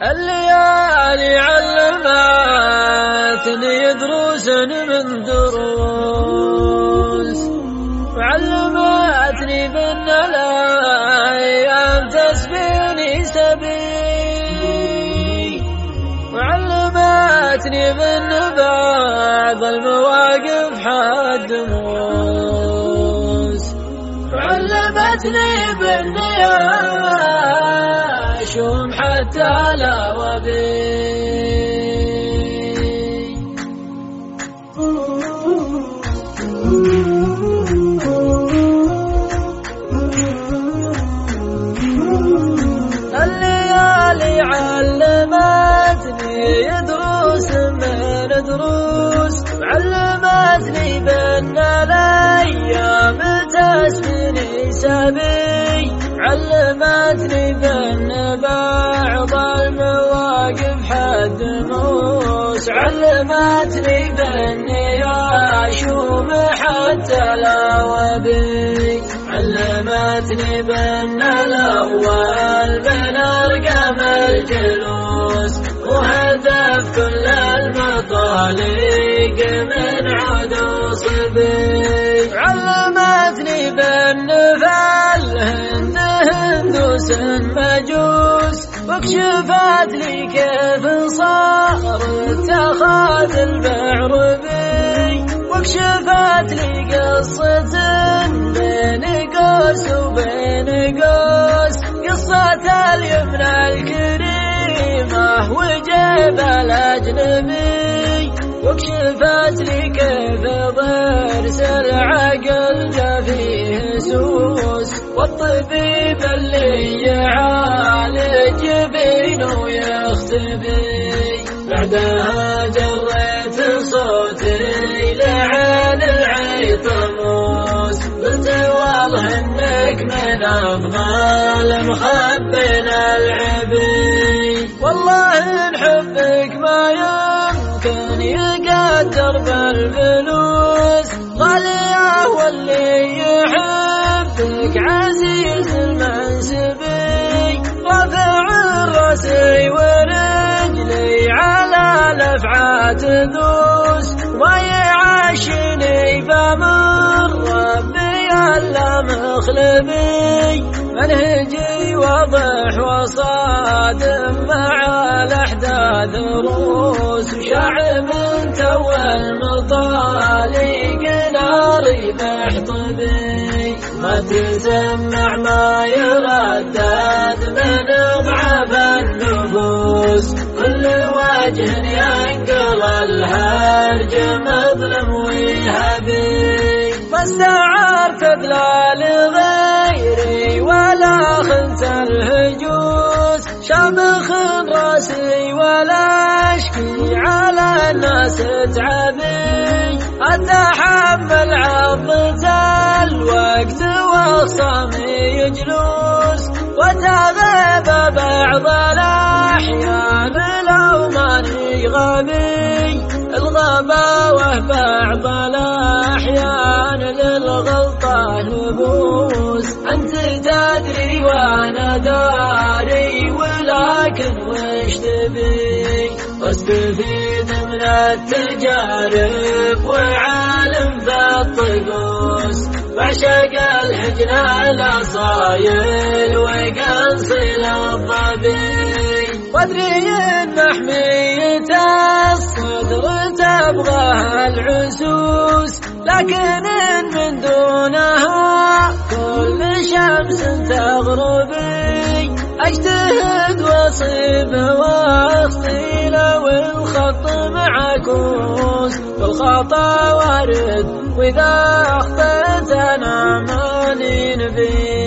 الليالي علمتني دروس من دروس. وعلمتني بأن الأيام تسبيني سبي وعلمتني بأن بعض المواقف حد موس. وعلمتني بأن لا وبي. الليالي علمتني دروس من دروس علمتني بأن الأيام تسبني سبي علمتني بأن بعض علمتني بأني أشوم حتى لا وبي علمتني بأن الأول من أرقام الجلوس وهدف كل المطالق من عدو صبي علمتني بأن في الهند هندوس مجوس. وكشفت لي كيف صار اتخاذ البعر بي. وكشفت لي قصة بين قوس وبين قوس قصة اليمنى الكريمة وجيب الأجنبي. وكشفت لي كيف ضرس العقل جا والطبيب اللي يعالج بينه ويختبي بعدها جريت صوتي لعين العيطموس قلت والله إنك من أفضل مخبنا العبي والله إن حبك ما يمكن يقدر بالفلوس. غالية واللي يحبك عزيز المنسبي رافع راسي ورجلي على الافعى تدوس ما يعاشني بمر ربي ألا مخلبي منهجي واضح وصادم مع الأحداث روس. شعب تو المطالق ناري محطبي ما تسمع ما يردد من اضعف النفوس. كل وجه ينقل الهرج مظلم ويهبي ما استعرت ادلال غيري ولا خنت الهجوس. شامخ راسي ولا أشكي على الناس تعبي. اتحمل عضة الوقت وخصامي جلوس وتغيب بعض الأحيان لو ماني غبي الغباوة بعض الأحيان للغلطة نبوس. أنت تدري وأنا داري ولكن وش تبي؟ واستفيد من التجارب وعالم في الطقوس بعشق الحجن الأصايل وقنصل الضبي وأدري إن حمية الصدر تبغاها العسوس لكن من دونها كل شمس تغربي. اجتهد واصيب واخطي لو الخط معكوس. والخطا وارد وإذا اخطيت أنا ماني نبي